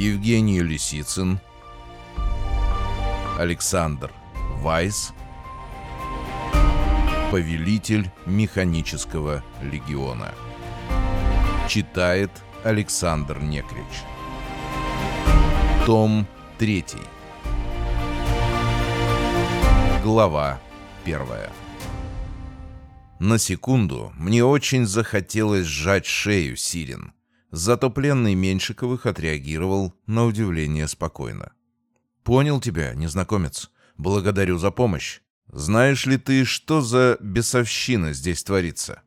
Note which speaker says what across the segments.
Speaker 1: Евгений Лисицын, Александр Вайс, Повелитель механического легиона. Читает Александр Некрич. Том 3. Глава 1. На секунду мне очень захотелось сжать шею Сирен. Зато пленный Меньшиковых отреагировал на удивление спокойно. «Понял тебя, незнакомец. Благодарю за помощь. Знаешь ли ты, что за бесовщина здесь творится?»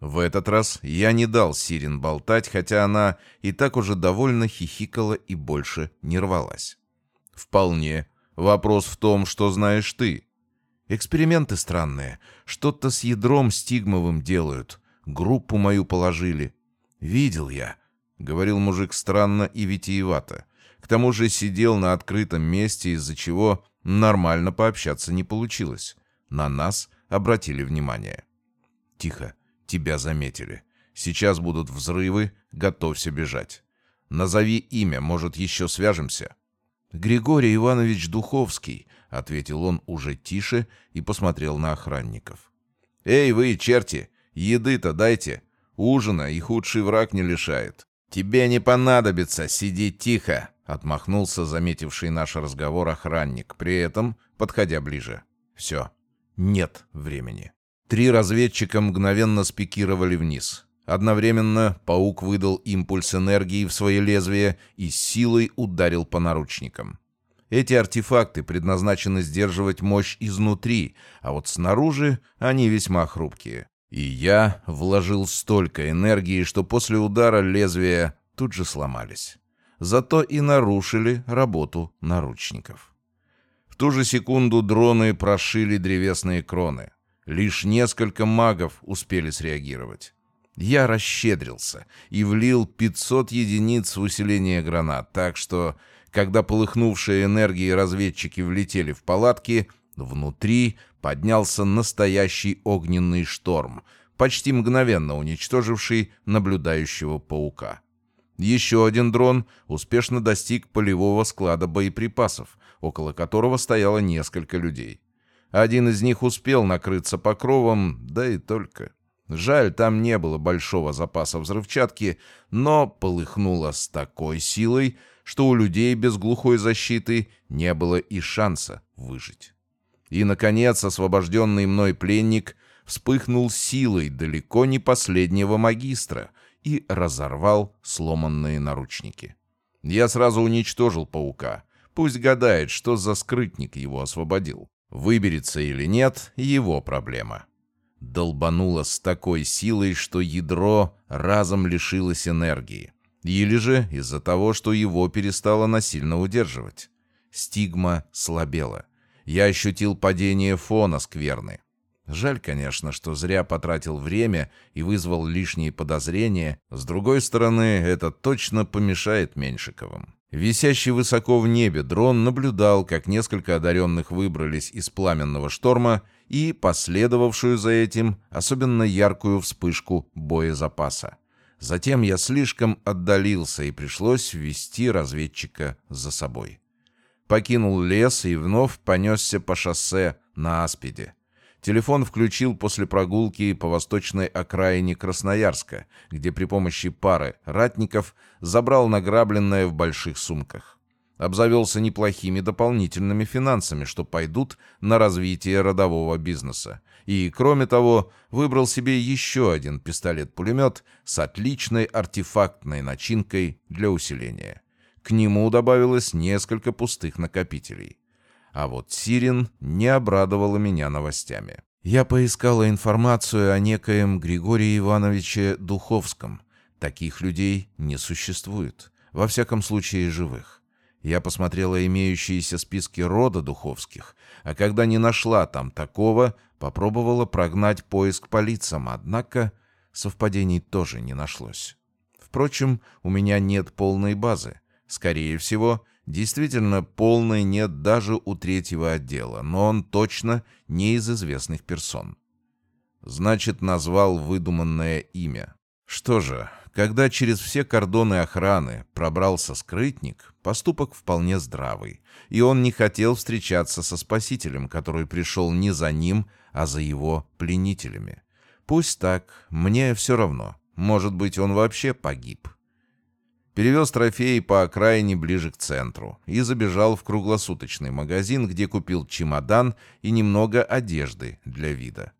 Speaker 1: В этот раз я не дал Сирин болтать, хотя она и так уже довольно хихикала и больше не рвалась. «Вполне. Вопрос в том, что знаешь ты. Эксперименты странные. Что-то с ядром стигмовым делают. Группу мою положили. Видел я», — говорил мужик странно и витиевато. К тому же сидел на открытом месте, из-за чего нормально пообщаться не получилось. На нас обратили внимание. «Тихо, тебя заметили. Сейчас будут взрывы, готовься бежать. Назови имя, может, еще свяжемся». «Григорий Иванович Духовский», — ответил он уже тише и посмотрел на охранников. «Эй, вы, черти, еды-то дайте. Ужина и худший враг не лишает. Тебе не понадобится, сиди тихо», Отмахнулся заметивший наш разговор охранник, при этом подходя ближе. Все. Нет времени. Три разведчика мгновенно спикировали вниз. Одновременно паук выдал импульс энергии в свое лезвие и силой ударил по наручникам. Эти артефакты предназначены сдерживать мощь изнутри, а вот снаружи они весьма хрупкие. И я вложил столько энергии, что после удара лезвия тут же сломались зато и нарушили работу наручников. В ту же секунду дроны прошили древесные кроны. Лишь несколько магов успели среагировать. Я расщедрился и влил 500 единиц в усиление гранат, так что, когда полыхнувшие энергии разведчики влетели в палатки, внутри поднялся настоящий огненный шторм, почти мгновенно уничтоживший наблюдающего паука. Еще один дрон успешно достиг полевого склада боеприпасов, около которого стояло несколько людей. Один из них успел накрыться покровом, да и только. Жаль, там не было большого запаса взрывчатки, но полыхнуло с такой силой, что у людей без глухой защиты не было и шанса выжить. И, наконец, освобожденный мной пленник вспыхнул силой далеко не последнего магистра — и разорвал сломанные наручники. Я сразу уничтожил паука. Пусть гадает, что за скрытник его освободил. Выберется или нет — его проблема. Долбануло с такой силой, что ядро разом лишилось энергии. Или же из-за того, что его перестало насильно удерживать. Стигма слабела. Я ощутил падение фона скверны. Жаль, конечно, что зря потратил время и вызвал лишние подозрения. С другой стороны, это точно помешает Меньшиковым. Висящий высоко в небе дрон наблюдал, как несколько одаренных выбрались из пламенного шторма и последовавшую за этим особенно яркую вспышку боезапаса. Затем я слишком отдалился и пришлось ввести разведчика за собой. Покинул лес и вновь понесся по шоссе на Аспиде. Телефон включил после прогулки по восточной окраине Красноярска, где при помощи пары ратников забрал награбленное в больших сумках. Обзавелся неплохими дополнительными финансами, что пойдут на развитие родового бизнеса. И, кроме того, выбрал себе еще один пистолет-пулемет с отличной артефактной начинкой для усиления. К нему добавилось несколько пустых накопителей. А вот Сирин не обрадовала меня новостями. Я поискала информацию о некоем Григории Ивановиче Духовском. Таких людей не существует. Во всяком случае, живых. Я посмотрела имеющиеся списки рода Духовских, а когда не нашла там такого, попробовала прогнать поиск по лицам, однако совпадений тоже не нашлось. Впрочем, у меня нет полной базы. Скорее всего, Действительно, полной нет даже у третьего отдела, но он точно не из известных персон. Значит, назвал выдуманное имя. Что же, когда через все кордоны охраны пробрался скрытник, поступок вполне здравый, и он не хотел встречаться со спасителем, который пришел не за ним, а за его пленителями. Пусть так, мне все равно. Может быть, он вообще погиб. Перевез трофеи по окраине ближе к центру и забежал в круглосуточный магазин, где купил чемодан и немного одежды для вида.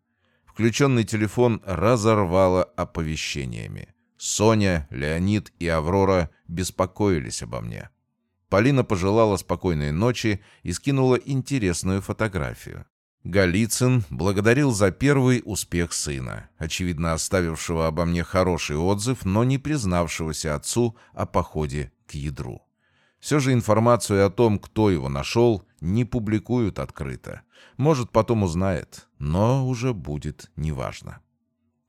Speaker 1: Включенный телефон разорвало оповещениями. Соня, Леонид и Аврора беспокоились обо мне. Полина пожелала спокойной ночи и скинула интересную фотографию. Голицын благодарил за первый успех сына, очевидно оставившего обо мне хороший отзыв, но не признавшегося отцу о походе к ядру. Все же информацию о том, кто его нашел, не публикуют открыто. Может, потом узнает, но уже будет неважно.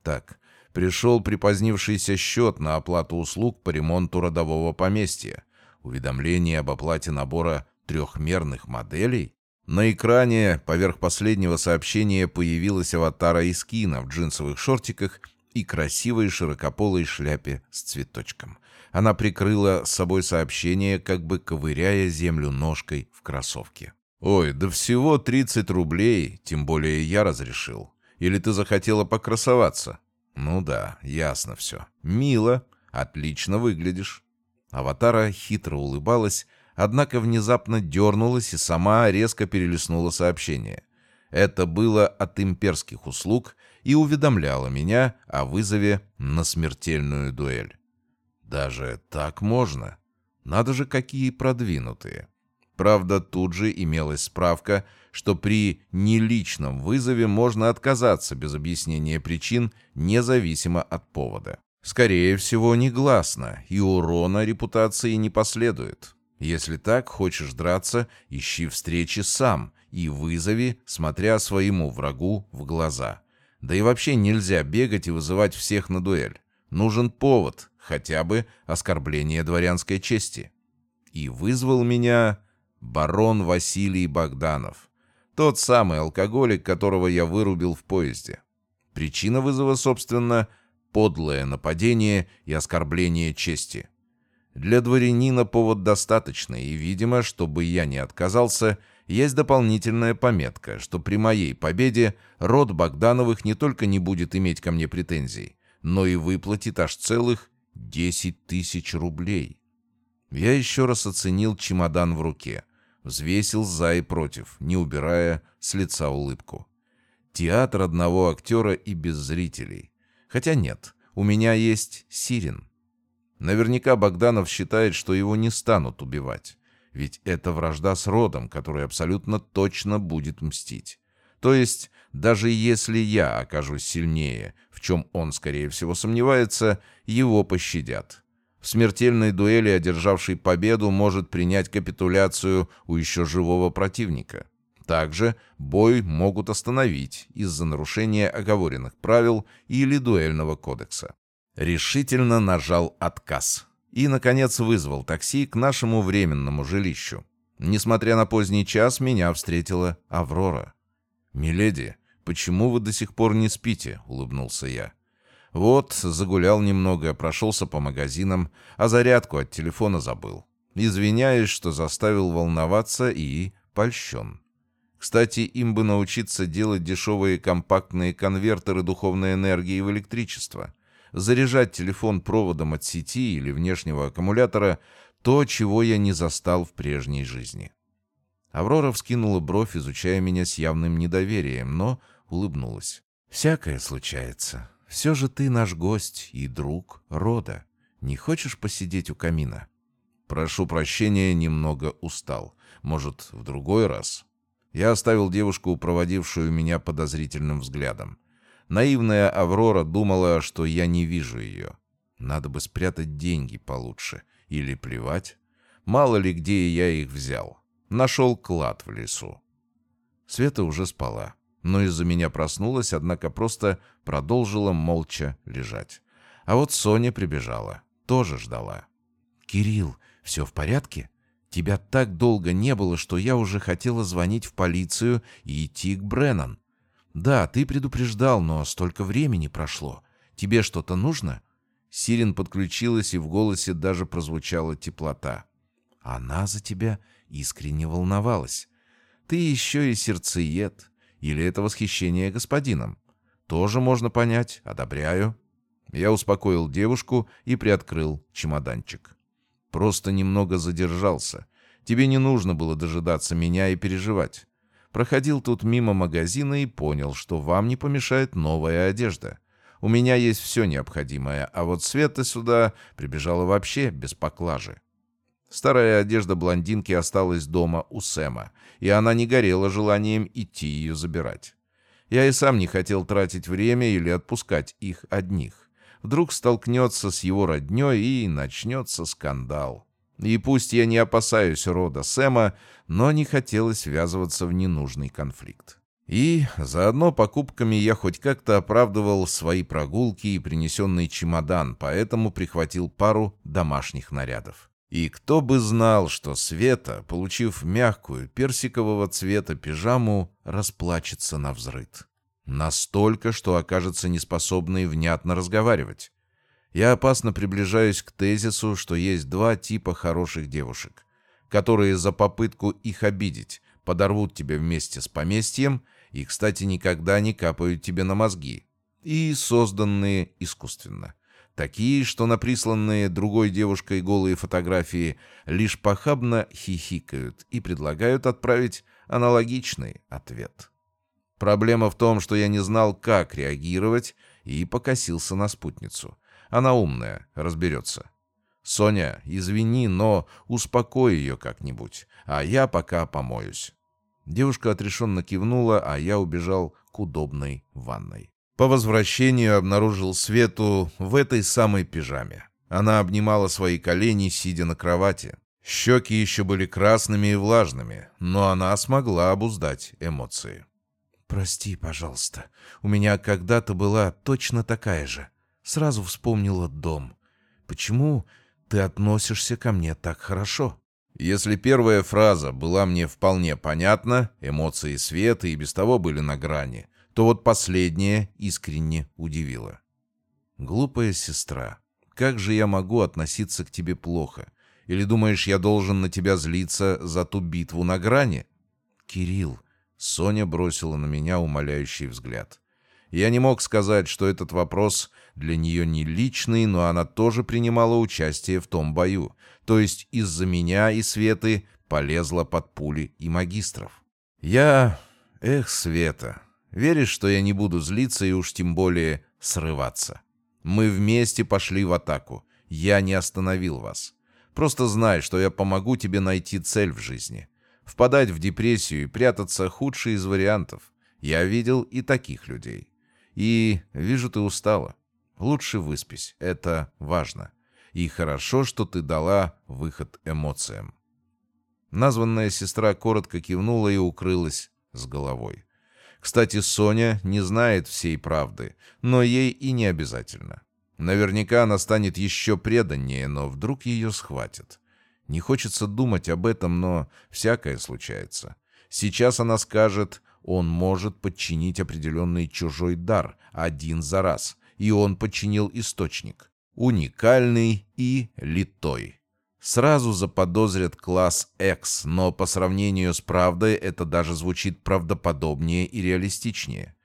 Speaker 1: Так, пришел припозднившийся счет на оплату услуг по ремонту родового поместья. Уведомление об оплате набора трехмерных моделей? На экране поверх последнего сообщения появилась аватара Искина в джинсовых шортиках и красивой широкополой шляпе с цветочком. Она прикрыла с собой сообщение, как бы ковыряя землю ножкой в кроссовке. «Ой, да всего 30 рублей, тем более я разрешил. Или ты захотела покрасоваться?» «Ну да, ясно все. Мило, отлично выглядишь». Аватара хитро улыбалась, однако внезапно дернулась и сама резко перелистнула сообщение. Это было от имперских услуг и уведомляло меня о вызове на смертельную дуэль. Даже так можно? Надо же, какие продвинутые. Правда, тут же имелась справка, что при неличном вызове можно отказаться без объяснения причин, независимо от повода. Скорее всего, негласно, и урона репутации не последует. Если так хочешь драться, ищи встречи сам и вызови, смотря своему врагу в глаза. Да и вообще нельзя бегать и вызывать всех на дуэль. Нужен повод, хотя бы оскорбление дворянской чести. И вызвал меня барон Василий Богданов. Тот самый алкоголик, которого я вырубил в поезде. Причина вызова, собственно, подлое нападение и оскорбление чести. Для дворянина повод достаточный, и, видимо, чтобы я не отказался, есть дополнительная пометка, что при моей победе род Богдановых не только не будет иметь ко мне претензий, но и выплатит аж целых 10 тысяч рублей. Я еще раз оценил чемодан в руке, взвесил за и против, не убирая с лица улыбку. Театр одного актера и без зрителей. Хотя нет, у меня есть Сирин. Наверняка Богданов считает, что его не станут убивать. Ведь это вражда с родом, который абсолютно точно будет мстить. То есть, даже если я окажусь сильнее, в чем он, скорее всего, сомневается, его пощадят. В смертельной дуэли одержавший победу может принять капитуляцию у еще живого противника. Также бой могут остановить из-за нарушения оговоренных правил или дуэльного кодекса решительно нажал отказ. И, наконец, вызвал такси к нашему временному жилищу. Несмотря на поздний час, меня встретила Аврора. «Миледи, почему вы до сих пор не спите?» — улыбнулся я. «Вот, загулял немного, прошелся по магазинам, а зарядку от телефона забыл. Извиняюсь, что заставил волноваться и польщен. Кстати, им бы научиться делать дешевые компактные конвертеры духовной энергии в электричество заряжать телефон проводом от сети или внешнего аккумулятора – то, чего я не застал в прежней жизни. Аврора вскинула бровь, изучая меня с явным недоверием, но улыбнулась. «Всякое случается. Все же ты наш гость и друг рода. Не хочешь посидеть у камина?» «Прошу прощения, немного устал. Может, в другой раз?» Я оставил девушку, проводившую меня подозрительным взглядом. Наивная Аврора думала, что я не вижу ее. Надо бы спрятать деньги получше. Или плевать. Мало ли где я их взял. Нашел клад в лесу. Света уже спала. Но из-за меня проснулась, однако просто продолжила молча лежать. А вот Соня прибежала. Тоже ждала. «Кирилл, все в порядке? Тебя так долго не было, что я уже хотела звонить в полицию и идти к Бреннан. «Да, ты предупреждал, но столько времени прошло. Тебе что-то нужно? Сирин подключилась, и в голосе даже прозвучала теплота. Она за тебя искренне волновалась. Ты еще и сердцеед. Или это восхищение господином? Тоже можно понять, одобряю. Я успокоил девушку и приоткрыл чемоданчик. Просто немного задержался. Тебе не нужно было дожидаться меня и переживать. Проходил тут мимо магазина и понял, что вам не помешает новая одежда. У меня есть все необходимое, а вот Света сюда прибежала вообще без поклажи. Старая одежда блондинки осталась дома у Сэма, и она не горела желанием идти ее забирать. Я и сам не хотел тратить время или отпускать их одних. Вдруг столкнется с его родней и начнется скандал. И пусть я не опасаюсь рода Сэма, но не хотелось ввязываться в ненужный конфликт. И заодно покупками я хоть как-то оправдывал свои прогулки и принесенный чемодан, поэтому прихватил пару домашних нарядов. И кто бы знал, что Света, получив мягкую персикового цвета пижаму, расплачется на взрыд. Настолько, что окажется неспособной внятно разговаривать. Я опасно приближаюсь к тезису, что есть два типа хороших девушек, которые за попытку их обидеть подорвут тебя вместе с поместьем и, кстати, никогда не капают тебе на мозги, и созданные искусственно. Такие, что на присланные другой девушкой голые фотографии лишь похабно хихикают и предлагают отправить аналогичный ответ. Проблема в том, что я не знал, как реагировать, и покосился на спутницу. Она умная, разберется. «Соня, извини, но успокой ее как-нибудь, а я пока помоюсь». Девушка отрешенно кивнула, а я убежал к удобной ванной. По возвращению обнаружил Свету в этой самой пижаме. Она обнимала свои колени, сидя на кровати. Щеки еще были красными и влажными, но она смогла обуздать эмоции. «Прости, пожалуйста. У меня когда-то была точно такая же. Сразу вспомнила дом. Почему ты относишься ко мне так хорошо?» Если первая фраза была мне вполне понятна, эмоции Светы и без того были на грани, то вот последнее искренне удивило. «Глупая сестра, как же я могу относиться к тебе плохо? Или думаешь, я должен на тебя злиться за ту битву на грани?» «Кирилл», — Соня бросила на меня умоляющий взгляд. Я не мог сказать, что этот вопрос для нее не личный, но она тоже принимала участие в том бою. То есть из-за меня и Светы полезла под пули и магистров. Я... Эх, Света, Веришь, что я не буду злиться и уж тем более срываться? Мы вместе пошли в атаку. Я не остановил вас. Просто знай, что я помогу тебе найти цель в жизни. Впадать в депрессию и прятаться – худший из вариантов. Я видел и таких людей. И вижу, ты устала. Лучше выспись, это важно. И хорошо, что ты дала выход эмоциям. Названная сестра коротко кивнула и укрылась с головой. Кстати, Соня не знает всей правды, но ей и не обязательно. Наверняка она станет еще преданнее, но вдруг ее схватят. Не хочется думать об этом, но всякое случается. Сейчас она скажет, он может подчинить определенный чужой дар один за раз, и он подчинил источник. Уникальный и литой. Сразу заподозрят класс X, но по сравнению с правдой это даже звучит правдоподобнее и реалистичнее.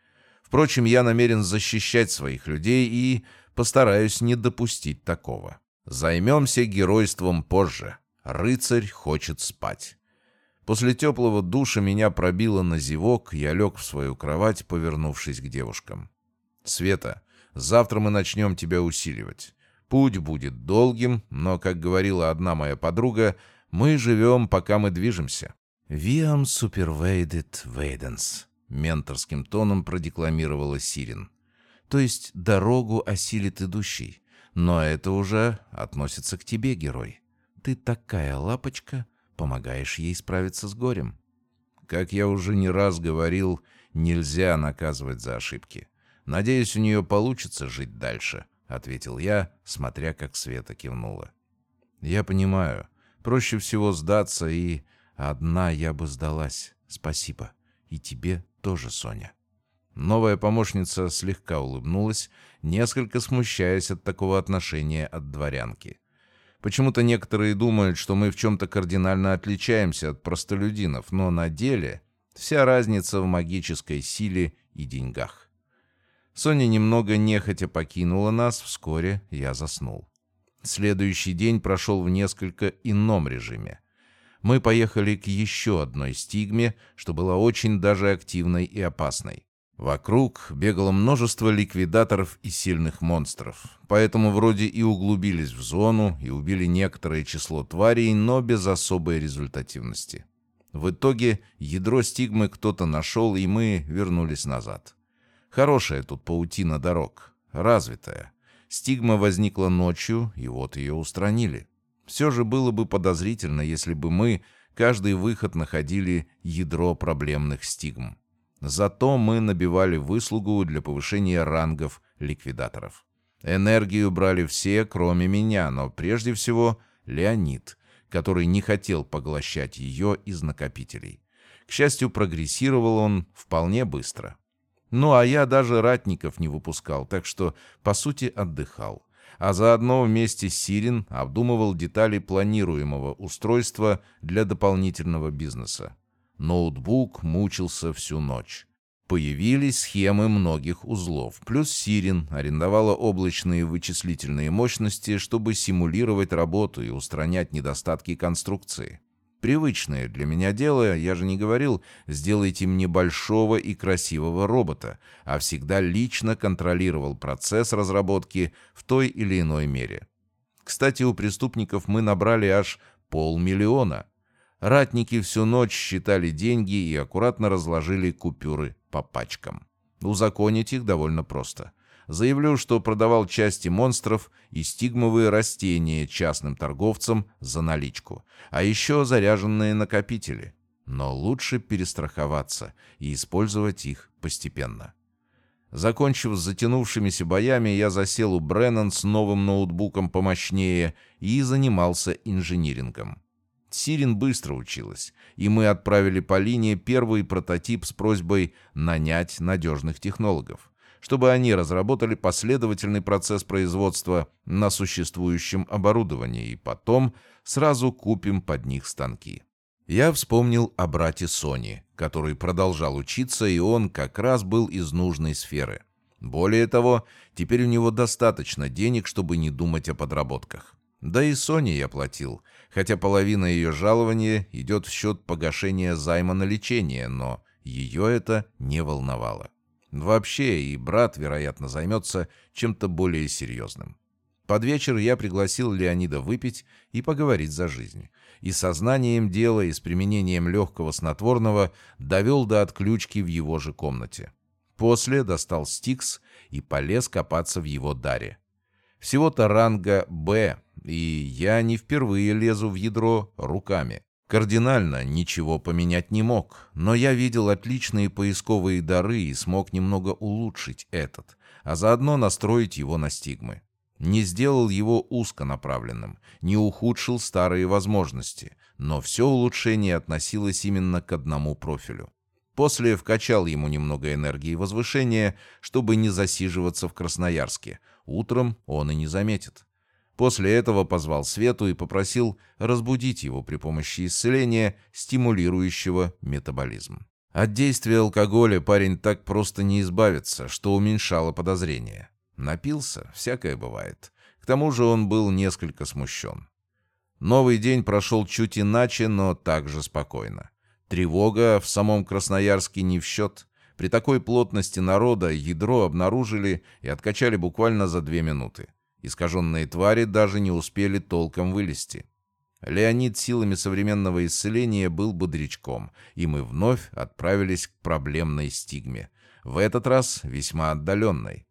Speaker 1: Впрочем, я намерен защищать своих людей и постараюсь не допустить такого. Займемся геройством позже. Рыцарь хочет спать. После теплого душа меня пробило на зевок, я лег в свою кровать, повернувшись к девушкам. «Света, завтра мы начнем тебя усиливать. Путь будет долгим, но, как говорила одна моя подруга, мы живем, пока мы движемся. «Viam supervedit vedens», — менторским тоном продекламировала Сирин. «То есть дорогу осилит идущий. Но это уже относится к тебе, герой. Ты такая лапочка, помогаешь ей справиться с горем». Как я уже не раз говорил, нельзя наказывать за ошибки. Надеюсь, у нее получится жить дальше. — ответил я, смотря, как Света кивнула. «Я понимаю. Проще всего сдаться, и одна я бы сдалась. Спасибо. И тебе тоже, Соня». Новая помощница слегка улыбнулась, несколько смущаясь от такого отношения от дворянки. Почему-то некоторые думают, что мы в чем-то кардинально отличаемся от простолюдинов, но на деле вся разница в магической силе и деньгах. Соня немного нехотя покинула нас, вскоре я заснул. Следующий день прошел в несколько ином режиме. Мы поехали к еще одной стигме, что была очень даже активной и опасной. Вокруг бегало множество ликвидаторов и сильных монстров, поэтому вроде и углубились в зону и убили некоторое число тварей, но без особой результативности. В итоге ядро стигмы кто-то нашел, и мы вернулись назад. Хорошая тут паутина дорог, развитая. Стигма возникла ночью, и вот ее устранили. Все же было бы подозрительно, если бы мы каждый выход находили ядро проблемных стигм. Зато мы набивали выслугу для повышения рангов ликвидаторов. Энергию брали все, кроме меня, но прежде всего Леонид, который не хотел поглощать ее из накопителей. К счастью, прогрессировал он вполне быстро. Ну, а я даже ратников не выпускал, так что, по сути, отдыхал. А заодно вместе с Сирин обдумывал детали планируемого устройства для дополнительного бизнеса. Ноутбук мучился всю ночь. Появились схемы многих узлов, плюс Сирин арендовала облачные вычислительные мощности, чтобы симулировать работу и устранять недостатки конструкции. Привычное для меня дело, я же не говорил, сделайте мне большого и красивого робота, а всегда лично контролировал процесс разработки в той или иной мере. Кстати, у преступников мы набрали аж полмиллиона. Ратники всю ночь считали деньги и аккуратно разложили купюры по пачкам. Узаконить их довольно просто. Заявлю, что продавал части монстров и стигмовые растения частным торговцам за наличку, а еще заряженные накопители. Но лучше перестраховаться и использовать их постепенно. Закончив с затянувшимися боями, я засел у Бреннан с новым ноутбуком помощнее и занимался инжинирингом. Сирин быстро училась, и мы отправили по линии первый прототип с просьбой нанять надежных технологов чтобы они разработали последовательный процесс производства на существующем оборудовании и потом сразу купим под них станки. Я вспомнил о брате Сони, который продолжал учиться, и он как раз был из нужной сферы. Более того, теперь у него достаточно денег, чтобы не думать о подработках. Да и Соне я платил, хотя половина ее жалования идет в счет погашения займа на лечение, но ее это не волновало. Вообще, и брат, вероятно, займется чем-то более серьезным. Под вечер я пригласил Леонида выпить и поговорить за жизнь. И сознанием дела, и с применением легкого снотворного довел до отключки в его же комнате. После достал Стикс и полез копаться в его даре. Всего-то ранга «Б», и я не впервые лезу в ядро руками. Кардинально ничего поменять не мог, но я видел отличные поисковые дары и смог немного улучшить этот, а заодно настроить его на стигмы. Не сделал его узконаправленным, не ухудшил старые возможности, но все улучшение относилось именно к одному профилю. После вкачал ему немного энергии возвышения, чтобы не засиживаться в Красноярске. Утром он и не заметит. После этого позвал Свету и попросил разбудить его при помощи исцеления, стимулирующего метаболизм. От действия алкоголя парень так просто не избавится, что уменьшало подозрения. Напился, всякое бывает. К тому же он был несколько смущен. Новый день прошел чуть иначе, но также спокойно. Тревога в самом Красноярске не в счет. При такой плотности народа ядро обнаружили и откачали буквально за две минуты. Искаженные твари даже не успели толком вылезти. Леонид силами современного исцеления был бодрячком, и мы вновь отправились к проблемной стигме. В этот раз весьма отдаленной.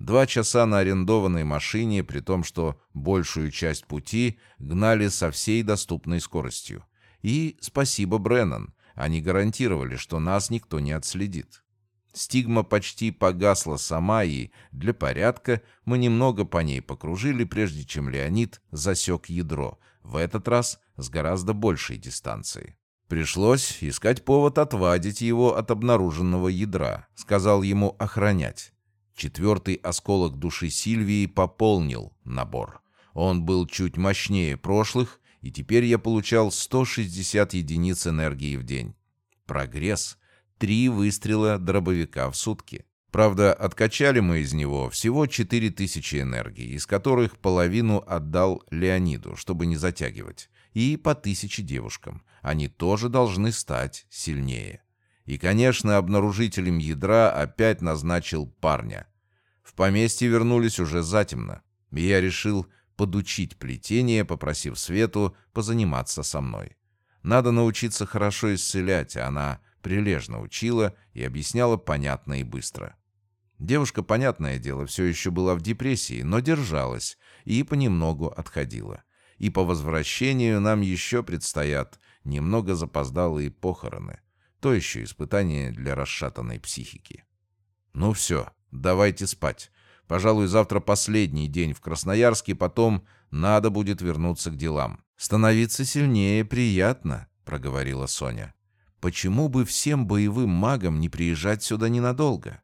Speaker 1: Два часа на арендованной машине, при том, что большую часть пути гнали со всей доступной скоростью. И спасибо, Бреннан, они гарантировали, что нас никто не отследит. Стигма почти погасла сама, и для порядка мы немного по ней покружили, прежде чем Леонид засек ядро, в этот раз с гораздо большей дистанции. Пришлось искать повод отвадить его от обнаруженного ядра. Сказал ему охранять. Четвертый осколок души Сильвии пополнил набор. Он был чуть мощнее прошлых, и теперь я получал 160 единиц энергии в день. Прогресс. Три выстрела дробовика в сутки. Правда, откачали мы из него всего 4000 энергии, из которых половину отдал Леониду, чтобы не затягивать, и по тысяче девушкам. Они тоже должны стать сильнее. И, конечно, обнаружителем ядра опять назначил парня. В поместье вернулись уже затемно. Я решил подучить плетение, попросив Свету позаниматься со мной. Надо научиться хорошо исцелять, а она прилежно учила и объясняла понятно и быстро. Девушка, понятное дело, все еще была в депрессии, но держалась и понемногу отходила. И по возвращению нам еще предстоят немного запоздалые похороны. То еще испытание для расшатанной психики. Ну все, давайте спать. Пожалуй, завтра последний день в Красноярске, потом надо будет вернуться к делам. Становиться сильнее приятно, проговорила Соня. Почему бы всем боевым магам не приезжать сюда ненадолго?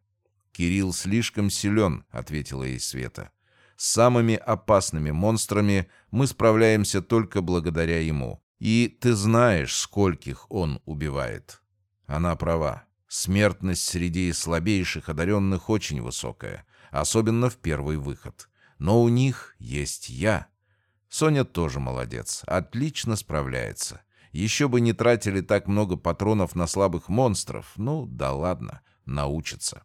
Speaker 1: «Кирилл слишком силен», — ответила ей Света. «С самыми опасными монстрами мы справляемся только благодаря ему. И ты знаешь, скольких он убивает». Она права. Смертность среди слабейших одаренных очень высокая, особенно в первый выход. Но у них есть я. Соня тоже молодец, отлично справляется. Еще бы не тратили так много патронов на слабых монстров. Ну, да ладно, научится.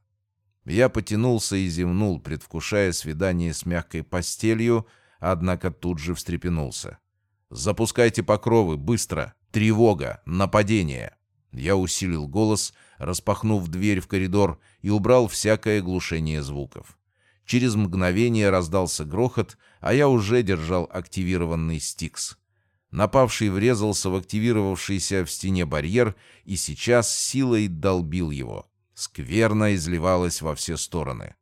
Speaker 1: Я потянулся и зевнул, предвкушая свидание с мягкой постелью, однако тут же встрепенулся. «Запускайте покровы, быстро! Тревога! Нападение!» Я усилил голос, распахнув дверь в коридор и убрал всякое глушение звуков. Через мгновение раздался грохот, а я уже держал активированный стикс. Напавший врезался в активировавшийся в стене барьер и сейчас силой долбил его скверно изливалась во все стороны.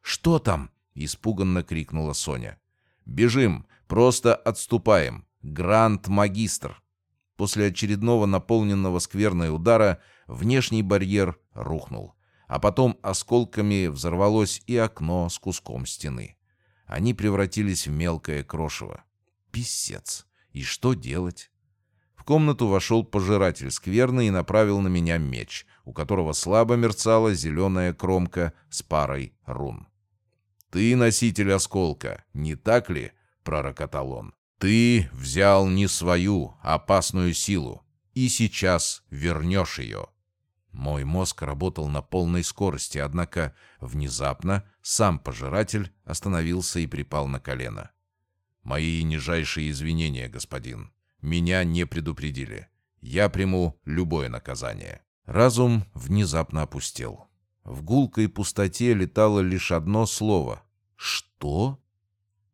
Speaker 1: «Что там?» — испуганно крикнула Соня. «Бежим! Просто отступаем! Гранд-магистр!» После очередного наполненного скверной удара внешний барьер рухнул, а потом осколками взорвалось и окно с куском стены. Они превратились в мелкое крошево. Писец! И что делать? В комнату вошел пожиратель скверны и направил на меня меч, у которого слабо мерцала зеленая кромка с парой рун. «Ты носитель осколка, не так ли?» — пророкотал он. «Ты взял не свою опасную силу, и сейчас вернешь ее». Мой мозг работал на полной скорости, однако внезапно сам пожиратель остановился и припал на колено. «Мои нижайшие извинения, господин. Меня не предупредили. Я приму любое наказание». Разум внезапно опустел. В гулкой пустоте летало лишь одно слово. «Что?»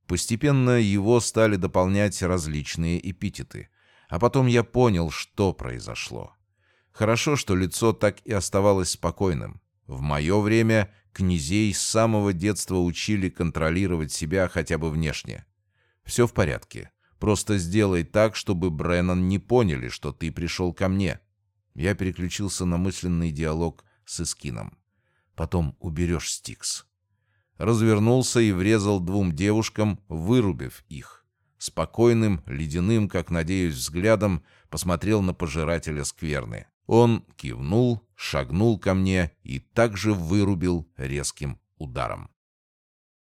Speaker 1: Постепенно его стали дополнять различные эпитеты. А потом я понял, что произошло. Хорошо, что лицо так и оставалось спокойным. В мое время князей с самого детства учили контролировать себя хотя бы внешне. Все в порядке. Просто сделай так, чтобы Бреннан не поняли, что ты пришел ко мне. Я переключился на мысленный диалог с Искином. Потом уберешь Стикс. Развернулся и врезал двум девушкам, вырубив их. Спокойным, ледяным, как надеюсь, взглядом посмотрел на пожирателя скверны. Он кивнул, шагнул ко мне и также вырубил резким ударом.